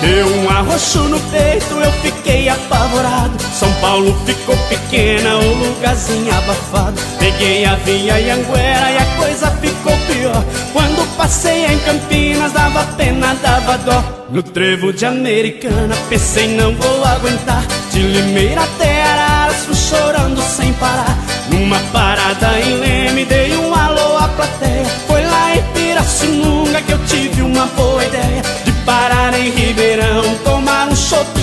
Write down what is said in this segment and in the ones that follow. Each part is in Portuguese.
Deu um arroxo no peito, eu fiquei apavorado. São Paulo ficou pequena, o lugarzinho abafado. Peguei a via Anguera e a coisa ficou pior. Quando passei em Campinas, dava pena, dava dó. No trevo de Americana, pensei não vou aguentar. De Limeira até Araras, fui chorando sem parar. Numa parada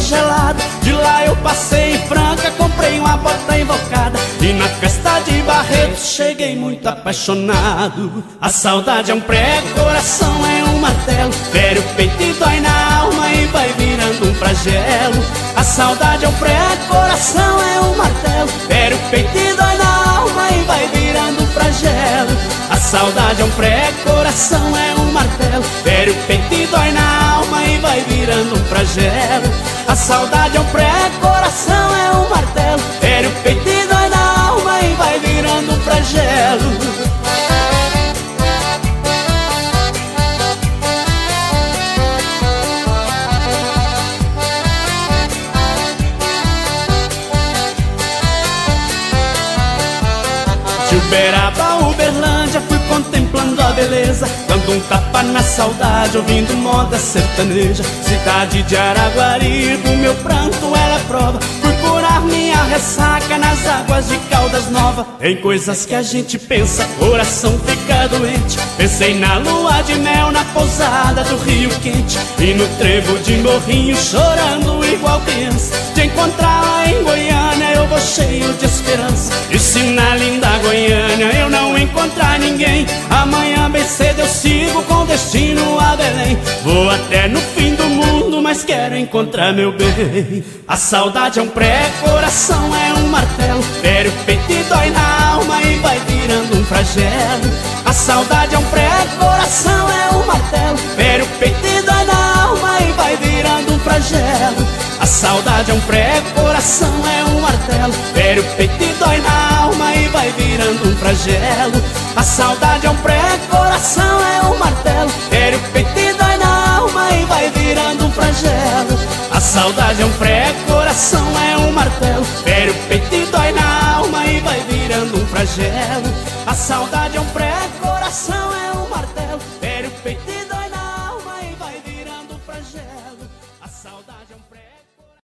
De lá eu passei em Franca, comprei uma bota invocada. E na festa de Barreto cheguei muito apaixonado. A saudade é um prego, coração é um martelo. Fere o peito e dói na alma e vai virando um flagelo. A saudade é um prego, coração é um martelo. Fere o peito e dói na alma e vai virando um flagelo. A saudade é um prego, coração é um martelo. Fere o peito e dói na alma vai virando um flagelo Saudade é um prego, coração é um martelo. Fere o peito e dói na alma e vai virando flagelo De Uberaba, Uberlândia, fui contemplando a beleza. Dando um tapa na saudade, ouvindo moda sertaneja. Cidade de Araguari, águas de Caldas Nova Em coisas que a gente pensa, coração fica doente. Pensei na lua de mel, na pousada do Rio Quente. E no trevo de morrinho, chorando igual criança. De encontrá-la em Goiânia, eu vou cheio de esperança. E se na linda Goiânia eu não encontrar ninguém Amanhã bem cedo eu sigo com destino a Belém. Vou até no mas quero encontrar meu bem. A saudade é um pré, coração é um martelo. Fere o peito e dói na alma e vai virando um flagelo A saudade é um pré, coração é um martelo. Fere o peito e dói na alma e vai virando um flagelo A saudade é um pré, coração é um martelo. Fere o peito e dói na alma e vai virando um flagelo A saudade é um pré, coração é um martelo. Fere o peito e saudade é um pré, coração é um martelo. Fere o peito e dói na alma e vai virando um flagelo A saudade é um pré, coração é um martelo. Fere o peito e dói na alma e vai virando um flagelo A saudade é um pré